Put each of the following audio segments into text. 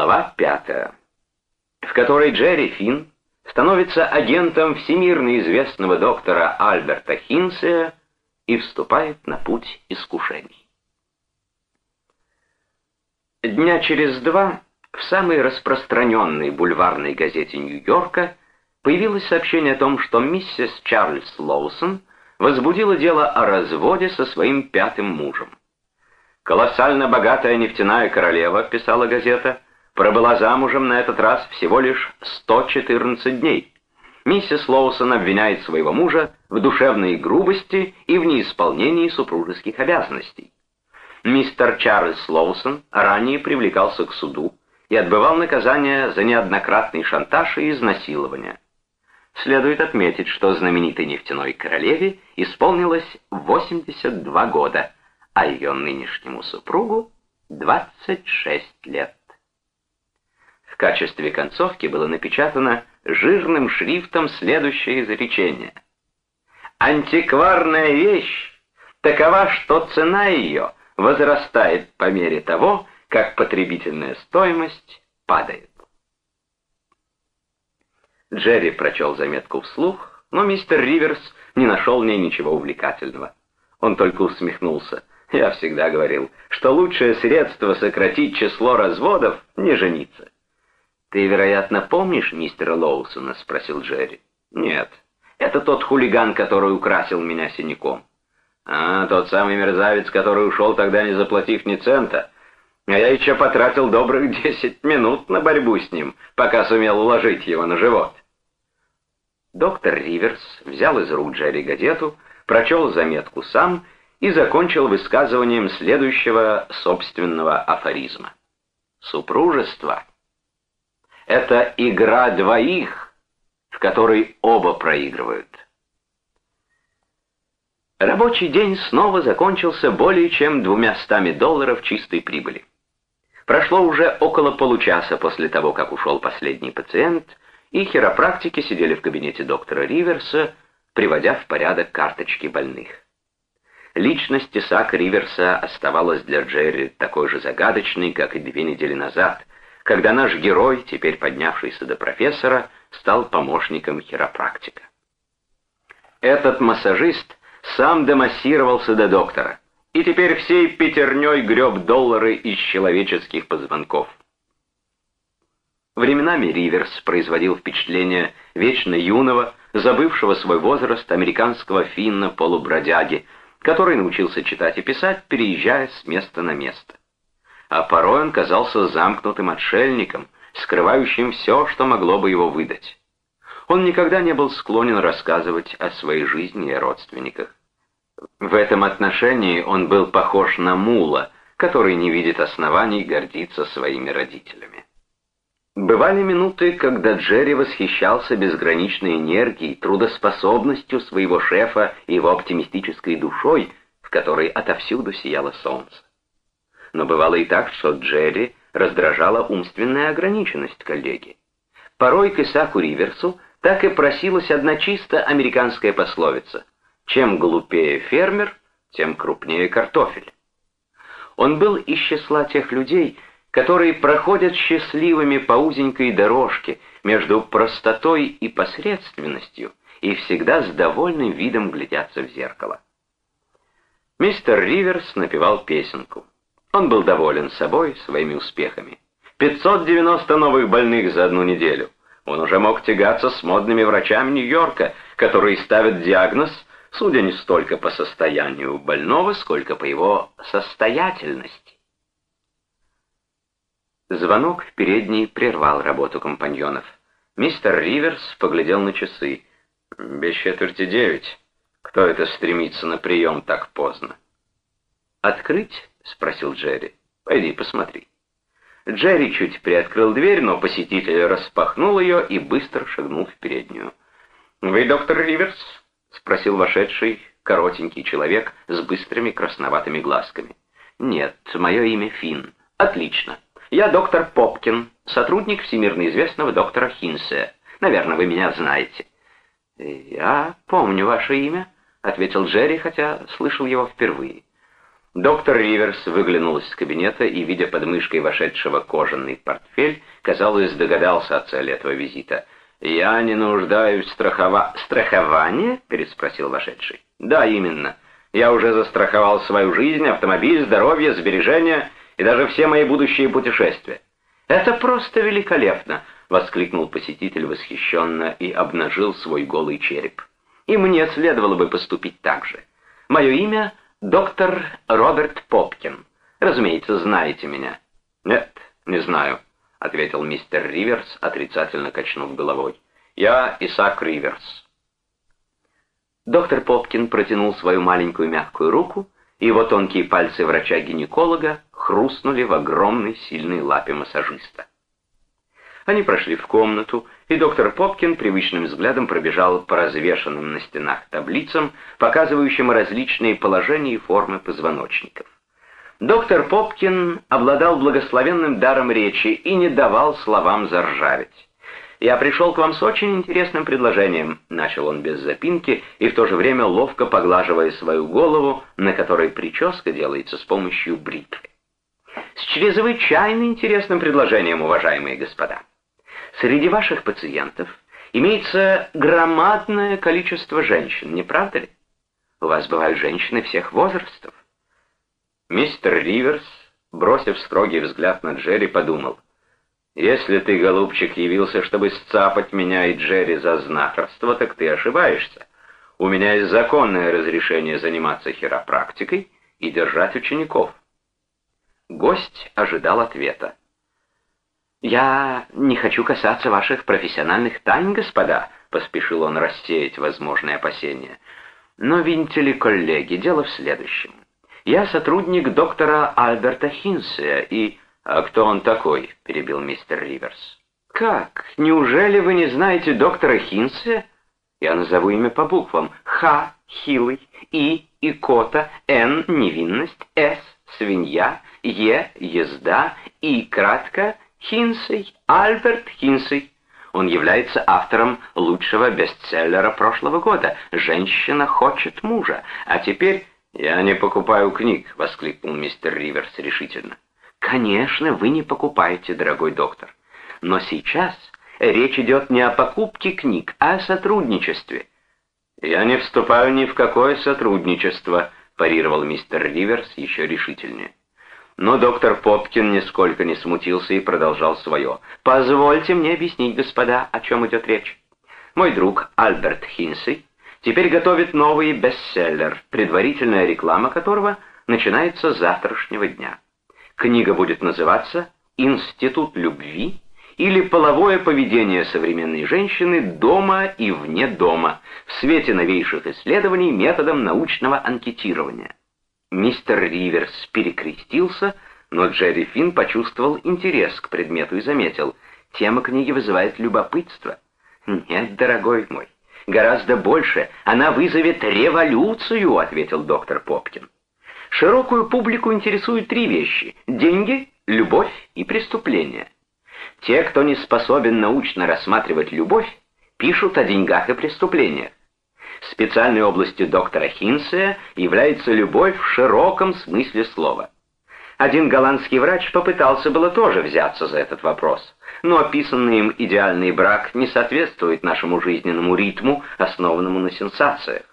Глава пятая, в которой Джерри Финн становится агентом всемирно известного доктора Альберта Хинсея и вступает на путь искушений. Дня через два в самой распространенной бульварной газете Нью-Йорка появилось сообщение о том, что миссис Чарльз Лоусон возбудила дело о разводе со своим пятым мужем. «Колоссально богатая нефтяная королева», — писала газета, — «пробыла замужем на этот раз всего лишь 114 дней». Миссис Лоусон обвиняет своего мужа в душевной грубости и в неисполнении супружеских обязанностей. Мистер Чарльз Лоусон ранее привлекался к суду и отбывал наказание за неоднократный шантаж и изнасилование. Следует отметить, что знаменитой нефтяной королеве исполнилось 82 года, а ее нынешнему супругу 26 лет. Качестве концовки было напечатано жирным шрифтом следующее изречение. «Антикварная вещь такова, что цена ее возрастает по мере того, как потребительная стоимость падает». Джерри прочел заметку вслух, но мистер Риверс не нашел в ней ничего увлекательного. Он только усмехнулся. Я всегда говорил, что лучшее средство сократить число разводов — не жениться. «Ты, вероятно, помнишь мистера Лоусона?» — спросил Джерри. «Нет, это тот хулиган, который украсил меня синяком». «А, тот самый мерзавец, который ушел тогда, не заплатив ни цента. А я еще потратил добрых десять минут на борьбу с ним, пока сумел уложить его на живот». Доктор Риверс взял из рук Джерри газету, прочел заметку сам и закончил высказыванием следующего собственного афоризма. «Супружество — это игра двоих, в которой оба проигрывают». Рабочий день снова закончился более чем двумястами долларов чистой прибыли. Прошло уже около получаса после того, как ушел последний пациент — и хиропрактики сидели в кабинете доктора Риверса, приводя в порядок карточки больных. Личность Исаака Риверса оставалась для Джерри такой же загадочной, как и две недели назад, когда наш герой, теперь поднявшийся до профессора, стал помощником хиропрактика. Этот массажист сам демассировался до доктора, и теперь всей пятерней греб доллары из человеческих позвонков. Временами Риверс производил впечатление вечно юного, забывшего свой возраст американского финна-полубродяги, который научился читать и писать, переезжая с места на место. А порой он казался замкнутым отшельником, скрывающим все, что могло бы его выдать. Он никогда не был склонен рассказывать о своей жизни и родственниках. В этом отношении он был похож на мула, который не видит оснований гордиться своими родителями. Бывали минуты, когда Джерри восхищался безграничной энергией, трудоспособностью своего шефа и его оптимистической душой, в которой отовсюду сияло солнце. Но бывало и так, что Джерри раздражала умственная ограниченность коллеги. Порой к Исаку Риверсу так и просилась одна чисто американская пословица «Чем глупее фермер, тем крупнее картофель». Он был из числа тех людей, которые проходят счастливыми по узенькой дорожке между простотой и посредственностью и всегда с довольным видом глядятся в зеркало. Мистер Риверс напевал песенку. Он был доволен собой, своими успехами. 590 новых больных за одну неделю. Он уже мог тягаться с модными врачами Нью-Йорка, которые ставят диагноз, судя не столько по состоянию больного, сколько по его состоятельности. Звонок в передней прервал работу компаньонов. Мистер Риверс поглядел на часы. «Без четверти девять. Кто это стремится на прием так поздно?» «Открыть?» — спросил Джерри. «Пойди посмотри». Джерри чуть приоткрыл дверь, но посетитель распахнул ее и быстро шагнул в переднюю. «Вы доктор Риверс?» — спросил вошедший коротенький человек с быстрыми красноватыми глазками. «Нет, мое имя Финн. Отлично». Я доктор Попкин, сотрудник всемирно известного доктора Хинсе. Наверное, вы меня знаете». «Я помню ваше имя», — ответил Джерри, хотя слышал его впервые. Доктор Риверс выглянул из кабинета и, видя под мышкой вошедшего кожаный портфель, казалось, догадался о цели этого визита. «Я не нуждаюсь в страхова...» «Страхование?» — переспросил вошедший. «Да, именно. Я уже застраховал свою жизнь, автомобиль, здоровье, сбережения и даже все мои будущие путешествия». «Это просто великолепно!» — воскликнул посетитель восхищенно и обнажил свой голый череп. «И мне следовало бы поступить так же. Мое имя «Доктор Роберт Попкин. Разумеется, знаете меня». «Нет, не знаю», — ответил мистер Риверс, отрицательно качнув головой. «Я Исаак Риверс». Доктор Попкин протянул свою маленькую мягкую руку, и его тонкие пальцы врача-гинеколога хрустнули в огромной сильной лапе массажиста. Они прошли в комнату, и доктор Попкин привычным взглядом пробежал по развешанным на стенах таблицам, показывающим различные положения и формы позвоночников. Доктор Попкин обладал благословенным даром речи и не давал словам заржаветь. «Я пришел к вам с очень интересным предложением», — начал он без запинки и в то же время ловко поглаживая свою голову, на которой прическа делается с помощью бритвы. «С чрезвычайно интересным предложением, уважаемые господа. Среди ваших пациентов имеется громадное количество женщин, не правда ли? У вас бывают женщины всех возрастов. Мистер Риверс, бросив строгий взгляд на Джерри, подумал, «Если ты, голубчик, явился, чтобы сцапать меня и Джерри за знахарство, так ты ошибаешься. У меня есть законное разрешение заниматься хиропрактикой и держать учеников». Гость ожидал ответа. «Я не хочу касаться ваших профессиональных тайн, господа», — поспешил он рассеять возможные опасения. «Но, видите ли, коллеги, дело в следующем. Я сотрудник доктора Альберта Хинсея и...» «А кто он такой?» — перебил мистер Риверс. «Как? Неужели вы не знаете доктора Хинсея?» «Я назову имя по буквам. Х — хилый, И — икота, Н — невинность, С — свинья, Е — езда, И — кратко — Хинсей, Альберт Хинсей. Он является автором лучшего бестселлера прошлого года «Женщина хочет мужа». А теперь «Я не покупаю книг», — воскликнул мистер Риверс решительно. «Конечно, вы не покупаете, дорогой доктор. Но сейчас речь идет не о покупке книг, а о сотрудничестве». «Я не вступаю ни в какое сотрудничество», — парировал мистер Риверс еще решительнее. Но доктор Попкин нисколько не смутился и продолжал свое. «Позвольте мне объяснить, господа, о чем идет речь. Мой друг Альберт Хинси теперь готовит новый бестселлер, предварительная реклама которого начинается с завтрашнего дня. Книга будет называться «Институт любви» или «Половое поведение современной женщины дома и вне дома» в свете новейших исследований методом научного анкетирования. Мистер Риверс перекрестился, но Джерри Финн почувствовал интерес к предмету и заметил, тема книги вызывает любопытство. «Нет, дорогой мой, гораздо больше. Она вызовет революцию», — ответил доктор Попкин. «Широкую публику интересуют три вещи — деньги, любовь и преступления. Те, кто не способен научно рассматривать любовь, пишут о деньгах и преступлениях. Специальной областью доктора Хинсея является любовь в широком смысле слова. Один голландский врач попытался было тоже взяться за этот вопрос, но описанный им идеальный брак не соответствует нашему жизненному ритму, основанному на сенсациях.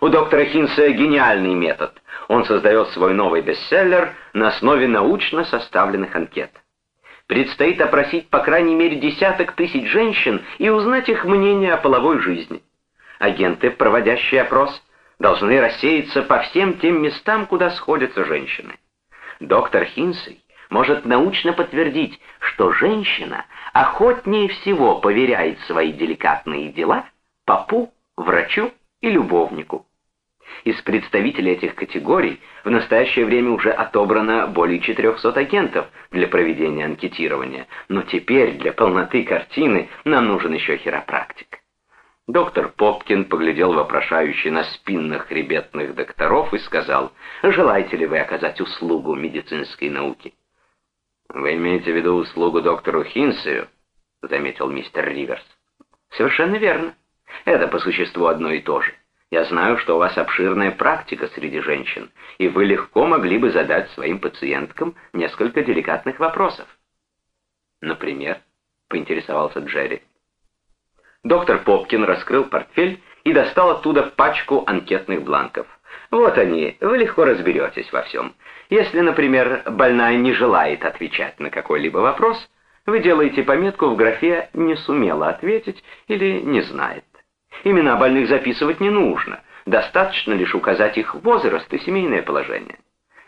У доктора Хинсея гениальный метод. Он создает свой новый бестселлер на основе научно составленных анкет. Предстоит опросить по крайней мере десяток тысяч женщин и узнать их мнение о половой жизни. Агенты, проводящие опрос, должны рассеяться по всем тем местам, куда сходятся женщины. Доктор Хинсей может научно подтвердить, что женщина охотнее всего поверяет свои деликатные дела попу, врачу и любовнику. Из представителей этих категорий в настоящее время уже отобрано более 400 агентов для проведения анкетирования, но теперь для полноты картины нам нужен еще хиропрактик. Доктор Попкин поглядел вопрошающе на спинных хребетных докторов и сказал, «Желаете ли вы оказать услугу медицинской науке?» «Вы имеете в виду услугу доктору Хинсею?» — заметил мистер Риверс. «Совершенно верно. Это по существу одно и то же. Я знаю, что у вас обширная практика среди женщин, и вы легко могли бы задать своим пациенткам несколько деликатных вопросов. Например, поинтересовался Джерри. Доктор Попкин раскрыл портфель и достал оттуда пачку анкетных бланков. Вот они, вы легко разберетесь во всем. Если, например, больная не желает отвечать на какой-либо вопрос, вы делаете пометку в графе «не сумела ответить» или «не знает». Имена больных записывать не нужно, достаточно лишь указать их возраст и семейное положение.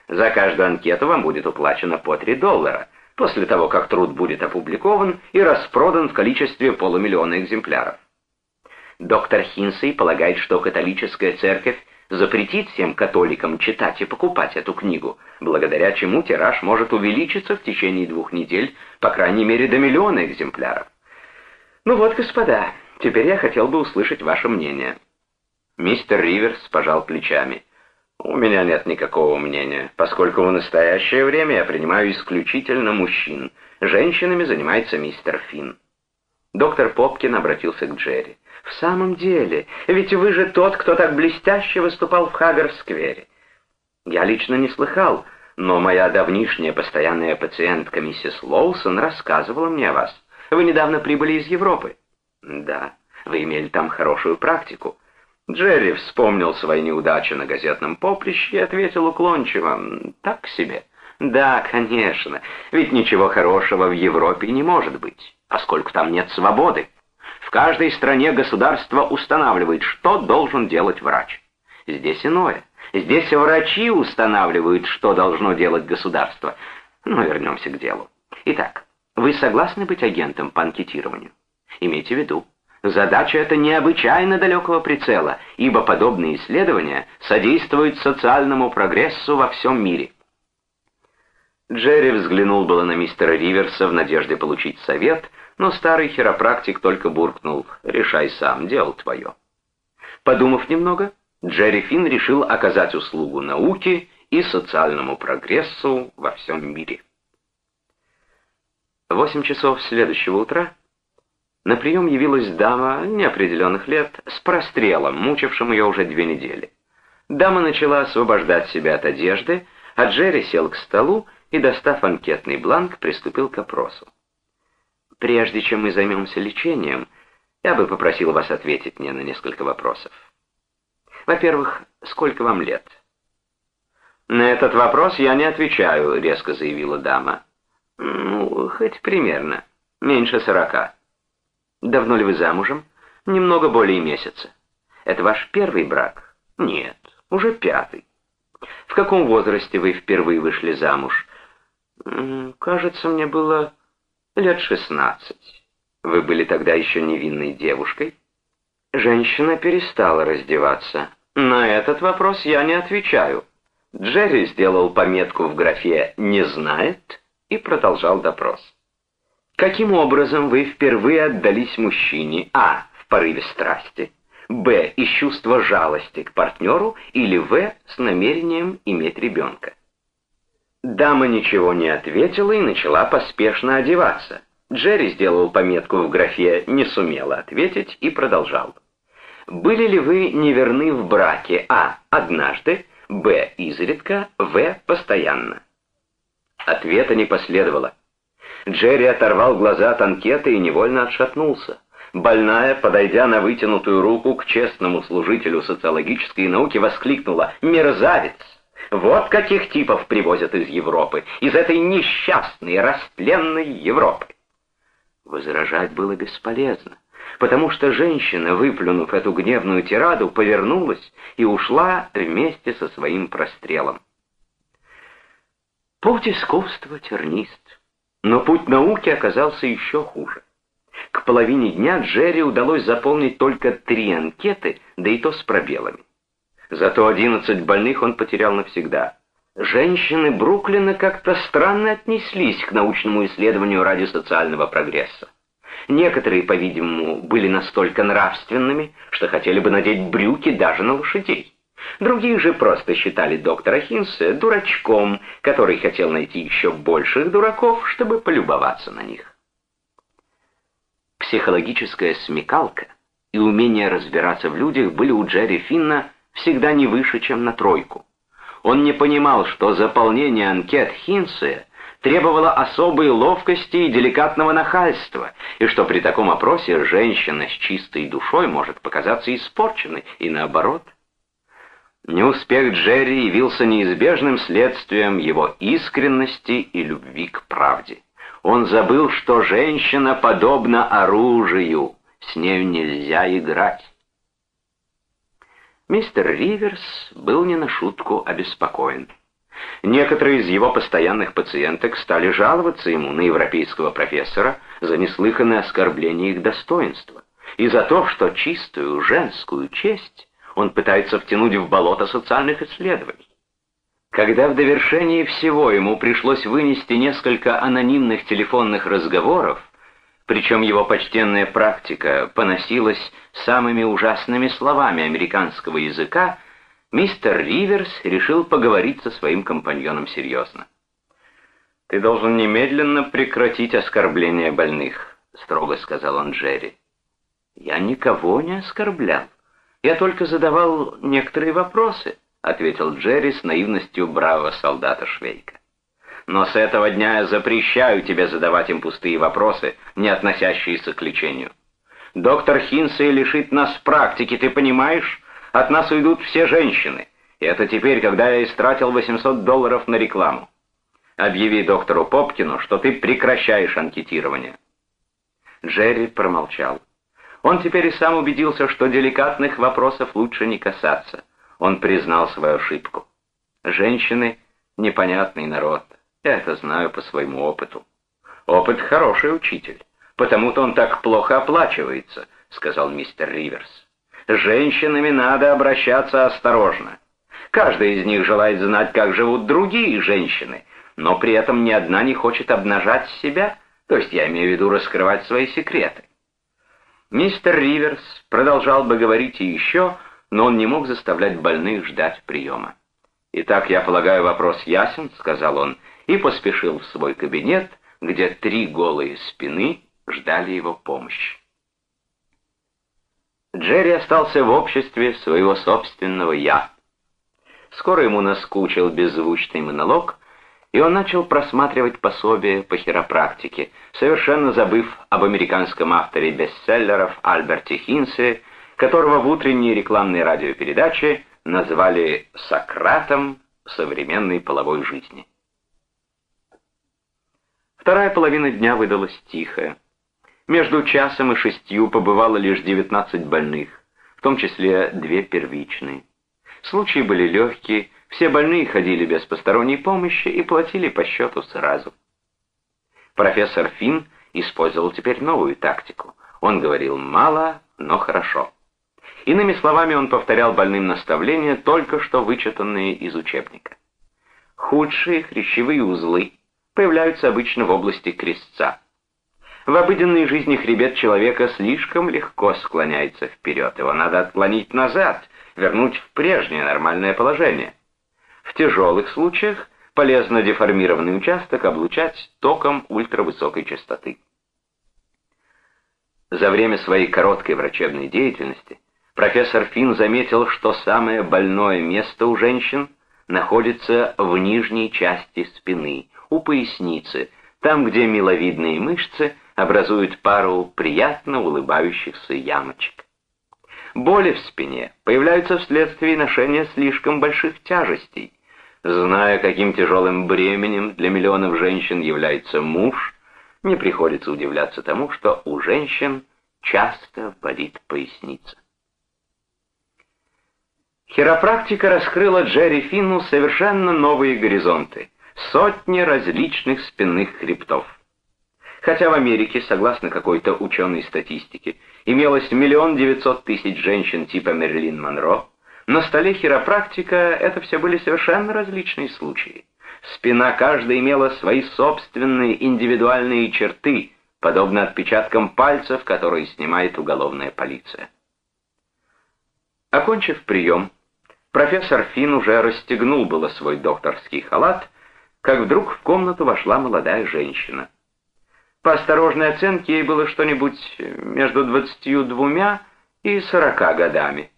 За каждую анкету вам будет уплачено по 3 доллара, после того, как труд будет опубликован и распродан в количестве полумиллиона экземпляров. Доктор Хинсей полагает, что католическая церковь запретит всем католикам читать и покупать эту книгу, благодаря чему тираж может увеличиться в течение двух недель, по крайней мере, до миллиона экземпляров. Ну вот, господа, теперь я хотел бы услышать ваше мнение. Мистер Риверс пожал плечами. У меня нет никакого мнения, поскольку в настоящее время я принимаю исключительно мужчин. Женщинами занимается мистер Финн. Доктор Попкин обратился к Джерри. «В самом деле, ведь вы же тот, кто так блестяще выступал в Хаггар-сквере. Я лично не слыхал, но моя давнишняя постоянная пациентка миссис Лоусон рассказывала мне о вас. Вы недавно прибыли из Европы». «Да, вы имели там хорошую практику». Джерри вспомнил свои неудачи на газетном поприще и ответил уклончиво, «Так себе». «Да, конечно, ведь ничего хорошего в Европе не может быть, поскольку там нет свободы. В каждой стране государство устанавливает, что должен делать врач. Здесь иное. Здесь врачи устанавливают, что должно делать государство. Но ну, вернемся к делу. Итак, вы согласны быть агентом по анкетированию? Имейте в виду, Задача эта необычайно далекого прицела, ибо подобные исследования содействуют социальному прогрессу во всем мире. Джерри взглянул было на мистера Риверса в надежде получить совет, но старый хиропрактик только буркнул «Решай сам, дело твое». Подумав немного, Джерри Финн решил оказать услугу науке и социальному прогрессу во всем мире. Восемь часов следующего утра на прием явилась дама неопределенных лет с прострелом, мучившим ее уже две недели. Дама начала освобождать себя от одежды, а Джерри сел к столу и, достав анкетный бланк, приступил к опросу. «Прежде чем мы займемся лечением, я бы попросил вас ответить мне на несколько вопросов. Во-первых, сколько вам лет?» «На этот вопрос я не отвечаю», — резко заявила дама. «Ну, хоть примерно. Меньше сорока». Давно ли вы замужем? Немного более месяца. Это ваш первый брак? Нет, уже пятый. В каком возрасте вы впервые вышли замуж? Кажется, мне было лет шестнадцать. Вы были тогда еще невинной девушкой? Женщина перестала раздеваться. На этот вопрос я не отвечаю. Джерри сделал пометку в графе «не знает» и продолжал допрос. Каким образом вы впервые отдались мужчине? А. В порыве страсти. Б. Из чувства жалости к партнеру. Или В. С намерением иметь ребенка. Дама ничего не ответила и начала поспешно одеваться. Джерри сделал пометку в графе «не сумела ответить» и продолжал. Были ли вы неверны в браке? А. Однажды. Б. Изредка. В. Постоянно. Ответа не последовало. Джерри оторвал глаза от анкеты и невольно отшатнулся. Больная, подойдя на вытянутую руку к честному служителю социологической науки, воскликнула «Мерзавец! Вот каких типов привозят из Европы, из этой несчастной, растленной Европы!» Возражать было бесполезно, потому что женщина, выплюнув эту гневную тираду, повернулась и ушла вместе со своим прострелом. Путь искусства тернист. Но путь науки оказался еще хуже. К половине дня Джерри удалось заполнить только три анкеты, да и то с пробелами. Зато одиннадцать больных он потерял навсегда. Женщины Бруклина как-то странно отнеслись к научному исследованию ради социального прогресса. Некоторые, по-видимому, были настолько нравственными, что хотели бы надеть брюки даже на лошадей. Другие же просто считали доктора Хинса дурачком, который хотел найти еще больших дураков, чтобы полюбоваться на них. Психологическая смекалка и умение разбираться в людях были у Джерри Финна всегда не выше, чем на тройку. Он не понимал, что заполнение анкет Хинсея требовало особой ловкости и деликатного нахальства, и что при таком опросе женщина с чистой душой может показаться испорченной, и наоборот. Неуспех Джерри явился неизбежным следствием его искренности и любви к правде. Он забыл, что женщина подобна оружию, с нею нельзя играть. Мистер Риверс был не на шутку обеспокоен. Некоторые из его постоянных пациенток стали жаловаться ему на европейского профессора за неслыханное оскорбление их достоинства и за то, что чистую женскую честь он пытается втянуть в болото социальных исследований. Когда в довершении всего ему пришлось вынести несколько анонимных телефонных разговоров, причем его почтенная практика поносилась самыми ужасными словами американского языка, мистер Риверс решил поговорить со своим компаньоном серьезно. «Ты должен немедленно прекратить оскорбление больных», — строго сказал он Джерри. «Я никого не оскорблял. Я только задавал некоторые вопросы», — ответил Джерри с наивностью бравого солдата Швейка. «Но с этого дня я запрещаю тебе задавать им пустые вопросы, не относящиеся к лечению. Доктор Хинсей лишит нас практики, ты понимаешь? От нас уйдут все женщины. И это теперь, когда я истратил 800 долларов на рекламу. Объяви доктору Попкину, что ты прекращаешь анкетирование». Джерри промолчал. Он теперь и сам убедился, что деликатных вопросов лучше не касаться. Он признал свою ошибку. Женщины — непонятный народ. Я это знаю по своему опыту. Опыт — хороший учитель. Потому-то он так плохо оплачивается, — сказал мистер Риверс. С женщинами надо обращаться осторожно. Каждая из них желает знать, как живут другие женщины, но при этом ни одна не хочет обнажать себя, то есть я имею в виду раскрывать свои секреты. Мистер Риверс продолжал бы говорить и еще, но он не мог заставлять больных ждать приема. «Итак, я полагаю, вопрос ясен», — сказал он, и поспешил в свой кабинет, где три голые спины ждали его помощи. Джерри остался в обществе своего собственного «я». Скоро ему наскучил беззвучный монолог, и он начал просматривать пособие по хиропрактике, совершенно забыв об американском авторе бестселлеров Альберте Хинсе, которого в утренней рекламной радиопередаче назвали «Сократом современной половой жизни». Вторая половина дня выдалась тихая. Между часом и шестью побывало лишь 19 больных, в том числе две первичные. Случаи были легкие, все больные ходили без посторонней помощи и платили по счету сразу. Профессор Финн использовал теперь новую тактику. Он говорил мало, но хорошо. Иными словами, он повторял больным наставления, только что вычитанные из учебника. Худшие хрящевые узлы появляются обычно в области крестца. В обыденной жизни хребет человека слишком легко склоняется вперед. Его надо отклонить назад, вернуть в прежнее нормальное положение. В тяжелых случаях полезно деформированный участок облучать током ультравысокой частоты. За время своей короткой врачебной деятельности профессор Финн заметил, что самое больное место у женщин находится в нижней части спины, у поясницы, там, где миловидные мышцы образуют пару приятно улыбающихся ямочек. Боли в спине появляются вследствие ношения слишком больших тяжестей, Зная, каким тяжелым бременем для миллионов женщин является муж, не приходится удивляться тому, что у женщин часто болит поясница. Хиропрактика раскрыла Джерри Финну совершенно новые горизонты, сотни различных спинных хребтов. Хотя в Америке, согласно какой-то ученой статистике, имелось миллион девятьсот тысяч женщин типа Мерлин Монро, на столе хиропрактика это все были совершенно различные случаи. Спина каждой имела свои собственные индивидуальные черты, подобно отпечаткам пальцев, которые снимает уголовная полиция. Окончив прием, профессор Финн уже расстегнул было свой докторский халат, как вдруг в комнату вошла молодая женщина. По осторожной оценке ей было что-нибудь между двадцатью двумя и сорока годами.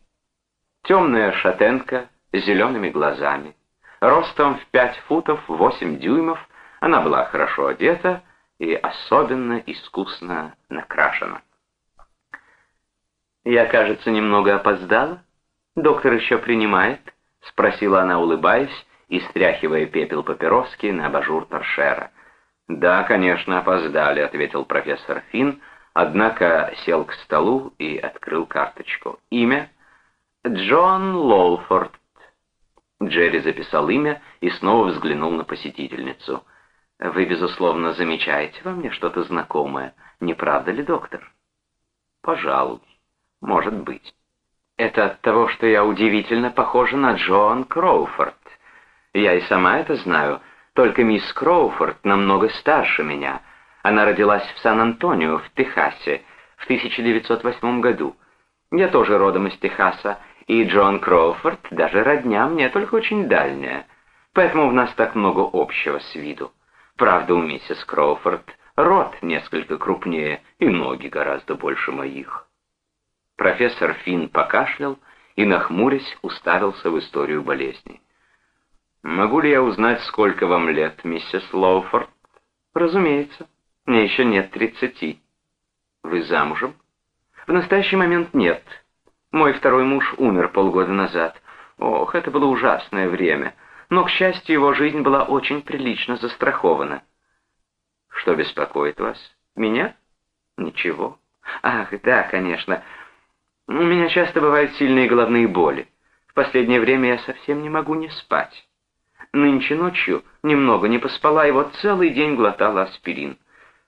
Темная шатенка с зелеными глазами. Ростом в пять футов восемь дюймов, она была хорошо одета и особенно искусно накрашена. «Я, кажется, немного опоздала. Доктор еще принимает?» — спросила она, улыбаясь и стряхивая пепел папироски на абажур торшера. «Да, конечно, опоздали», — ответил профессор Финн, однако сел к столу и открыл карточку. «Имя?» «Джон Лоуфорд». Джерри записал имя и снова взглянул на посетительницу. «Вы, безусловно, замечаете во мне что-то знакомое, не правда ли, доктор?» «Пожалуй, может быть. Это от того, что я удивительно похожа на Джоан Кроуфорд. Я и сама это знаю, только мисс Кроуфорд намного старше меня. Она родилась в Сан-Антонио, в Техасе, в 1908 году. Я тоже родом из Техаса, и Джон Кроуфорд даже родня мне, только очень дальняя. Поэтому у нас так много общего с виду. Правда, у миссис Кроуфорд рот несколько крупнее и ноги гораздо больше моих. Профессор Финн покашлял и, нахмурясь, уставился в историю болезни. «Могу ли я узнать, сколько вам лет, миссис Лоуфорд?» «Разумеется. Мне еще нет тридцати». «Вы замужем?» «В настоящий момент нет. Мой второй муж умер полгода назад. Ох, это было ужасное время. Но, к счастью, его жизнь была очень прилично застрахована». «Что беспокоит вас? Меня?» «Ничего. Ах, да, конечно. У меня часто бывают сильные головные боли. В последнее время я совсем не могу не спать. Нынче ночью немного не поспала и вот целый день глотала аспирин.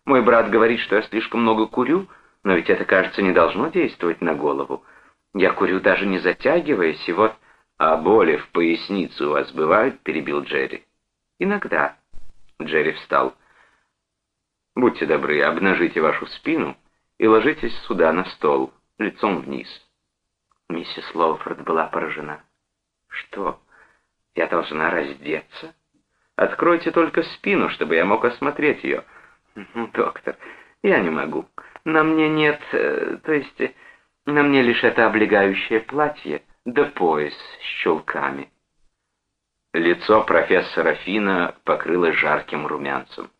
Мой брат говорит, что я слишком много курю, но ведь это, кажется, не должно действовать на голову. Я курю даже не затягиваясь, и вот... «А боли в пояснице у вас бывают?» — перебил Джерри. «Иногда». Джерри встал. «Будьте добры, обнажите вашу спину и ложитесь сюда на стол» лицом вниз. Миссис Лоуфорд была поражена. «Что, я должна раздеться? Откройте только спину, чтобы я мог осмотреть ее». «Ну, «Доктор, я не могу. На мне нет... Э, то есть, на мне лишь это облегающее платье, да пояс с чулками». Лицо профессора Фина покрылось жарким румянцем.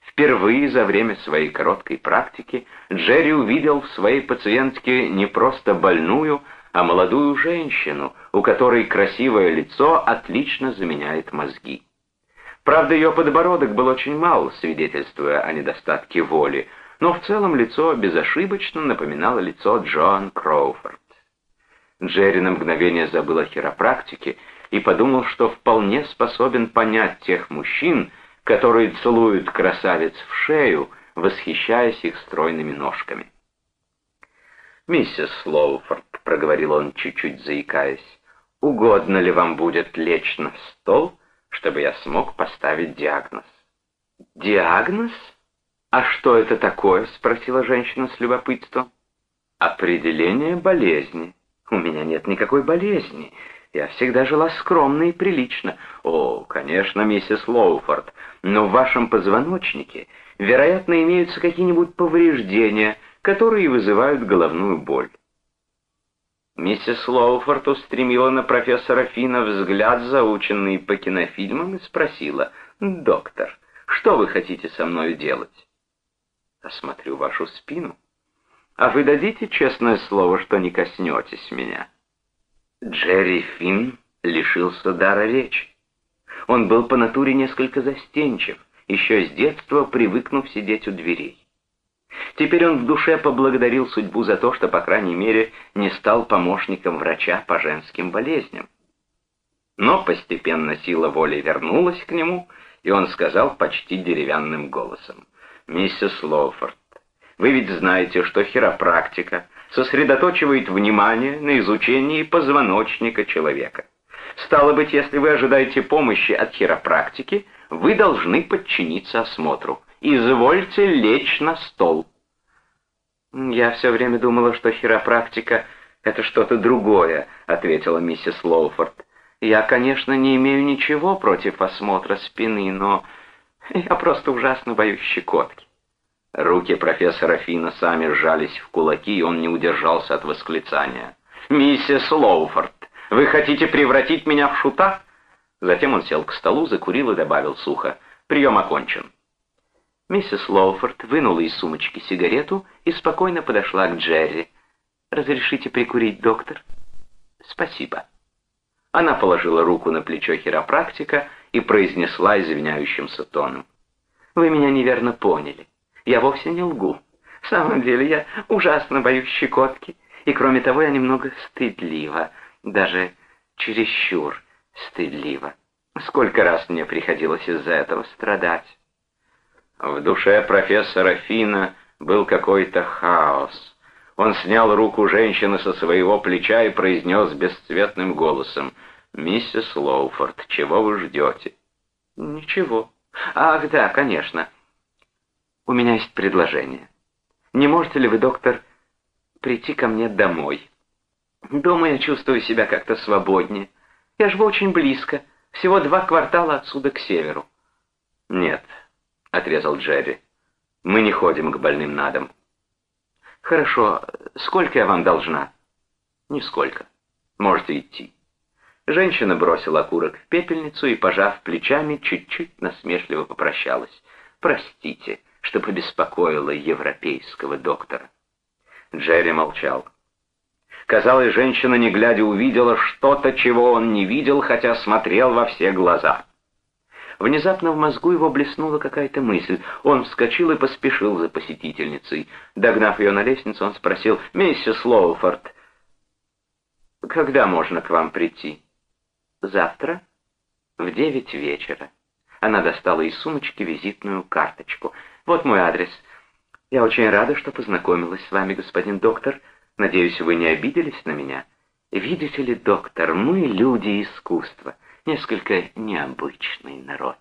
Впервые за время своей короткой практики Джерри увидел в своей пациентке не просто больную, а молодую женщину, у которой красивое лицо отлично заменяет мозги. Правда, ее подбородок был очень мал, свидетельствуя о недостатке воли, но в целом лицо безошибочно напоминало лицо Джоан Кроуфорд. Джерри на мгновение забыл о хиропрактике и подумал, что вполне способен понять тех мужчин, которые целуют красавиц в шею, восхищаясь их стройными ножками. «Миссис Слоуфорд», — проговорил он, чуть-чуть заикаясь, — «угодно ли вам будет лечь на стол, чтобы я смог поставить диагноз?» «Диагноз? А что это такое?» — спросила женщина с любопытством. «Определение болезни. У меня нет никакой болезни. Я всегда жила скромно и прилично. О, конечно, миссис Лоуфорд, но в вашем позвоночнике, вероятно, имеются какие-нибудь повреждения, которые вызывают головную боль. Миссис Лоуфорд устремила на профессора Фина взгляд, заученный по кинофильмам, и спросила, «Доктор, что вы хотите со мной делать?» «Осмотрю вашу спину. А вы дадите честное слово, что не коснетесь меня?» Джерри Финн лишился дара речи. Он был по натуре несколько застенчив, еще с детства привыкнув сидеть у дверей. Теперь он в душе поблагодарил судьбу за то, что, по крайней мере, не стал помощником врача по женским болезням. Но постепенно сила воли вернулась к нему, и он сказал почти деревянным голосом, «Миссис Лоуфорд, вы ведь знаете, что хиропрактика сосредоточивает внимание на изучении позвоночника человека. Стало быть, если вы ожидаете помощи от хиропрактики, вы должны подчиниться осмотру. Извольте лечь на стол. Я все время думала, что хиропрактика — это что-то другое, ответила миссис Лоуфорд. Я, конечно, не имею ничего против осмотра спины, но я просто ужасно боюсь щекотки. Руки профессора Фина сами сжались в кулаки, и он не удержался от восклицания. «Миссис Лоуфорд, вы хотите превратить меня в шута?» Затем он сел к столу, закурил и добавил сухо. «Прием окончен». Миссис Лоуфорд вынула из сумочки сигарету и спокойно подошла к Джерри. «Разрешите прикурить, доктор?» «Спасибо». Она положила руку на плечо хиропрактика и произнесла извиняющимся тоном. «Вы меня неверно поняли. Я вовсе не лгу. В самом деле я ужасно боюсь щекотки, и кроме того я немного стыдлива, даже чересчур стыдлива. Сколько раз мне приходилось из-за этого страдать». В душе профессора Фина был какой-то хаос. Он снял руку женщины со своего плеча и произнес бесцветным голосом, «Миссис Лоуфорд, чего вы ждете?» «Ничего. Ах, да, конечно. У меня есть предложение. Не можете ли вы, доктор, прийти ко мне домой? Дома я чувствую себя как-то свободнее. Я живу очень близко, всего два квартала отсюда к северу». «Нет», — отрезал Джерри, — «мы не ходим к больным на дом». «Хорошо. Сколько я вам должна?» «Нисколько. Можете идти». Женщина бросила окурок в пепельницу и, пожав плечами, чуть-чуть насмешливо попрощалась. «Простите, что побеспокоила европейского доктора». Джерри молчал. Казалось, женщина, не глядя, увидела что-то, чего он не видел, хотя смотрел во все глаза. Внезапно в мозгу его блеснула какая-то мысль. Он вскочил и поспешил за посетительницей. Догнав ее на лестницу, он спросил, «Миссис Лоуфорд, когда можно к вам прийти?» «Завтра в девять вечера». Она достала из сумочки визитную карточку. «Вот мой адрес. Я очень рада, что познакомилась с вами, господин доктор. Надеюсь, вы не обиделись на меня. Видите ли, доктор, мы люди искусства» несколько необычный народ.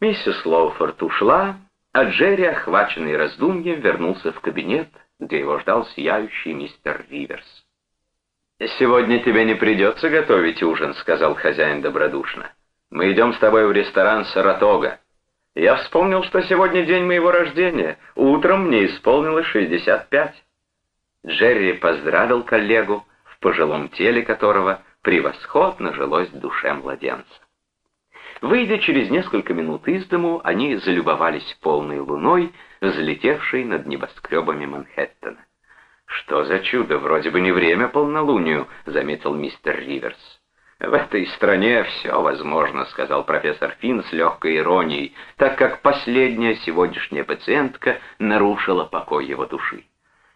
Миссис Лоуфорд ушла, а Джерри, охваченный раздумьем, вернулся в кабинет, где его ждал сияющий мистер Риверс. «Сегодня тебе не придется готовить ужин», — сказал хозяин добродушно. «Мы идем с тобой в ресторан «Саратога». Я вспомнил, что сегодня день моего рождения. Утром мне исполнилось 65. Джерри поздравил коллегу, в пожилом теле которого превосходно жилось душе младенца. Выйдя через несколько минут из дому, они залюбовались полной луной, взлетевшей над небоскребами Манхэттена. «Что за чудо, вроде бы не время полнолунию», — заметил мистер Риверс. «В этой стране все возможно», — сказал профессор Финн с легкой иронией, так как последняя сегодняшняя пациентка нарушила покой его души.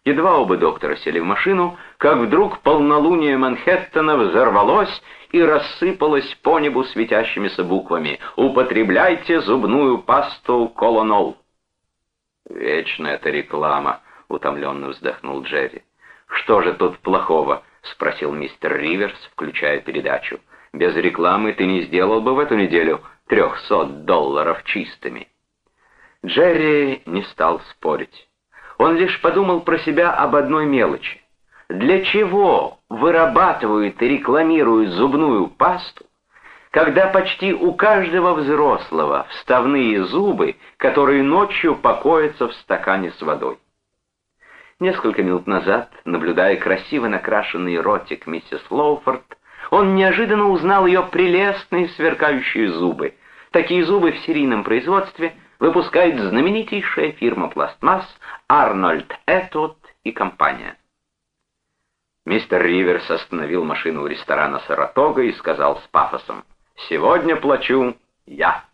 Едва оба доктора сели в машину, как вдруг полнолуние Манхэттена взорвалось и рассыпалось по небу светящимися буквами «Употребляйте зубную пасту Колонол». «Вечно эта реклама», — утомленно вздохнул Джерри. «Что же тут плохого?» — спросил мистер Риверс, включая передачу. «Без рекламы ты не сделал бы в эту неделю трехсот долларов чистыми». Джерри не стал спорить. Он лишь подумал про себя об одной мелочи. Для чего вырабатывают и рекламируют зубную пасту, когда почти у каждого взрослого вставные зубы, которые ночью покоятся в стакане с водой? Несколько минут назад, наблюдая красиво накрашенный ротик миссис Лоуфорд, он неожиданно узнал ее прелестные сверкающие зубы. Такие зубы в серийном производстве выпускает знаменитейшая фирма пластмасс Арнольд Этвуд и компания. Мистер Риверс остановил машину у ресторана «Саратога» и сказал с пафосом, «Сегодня плачу я».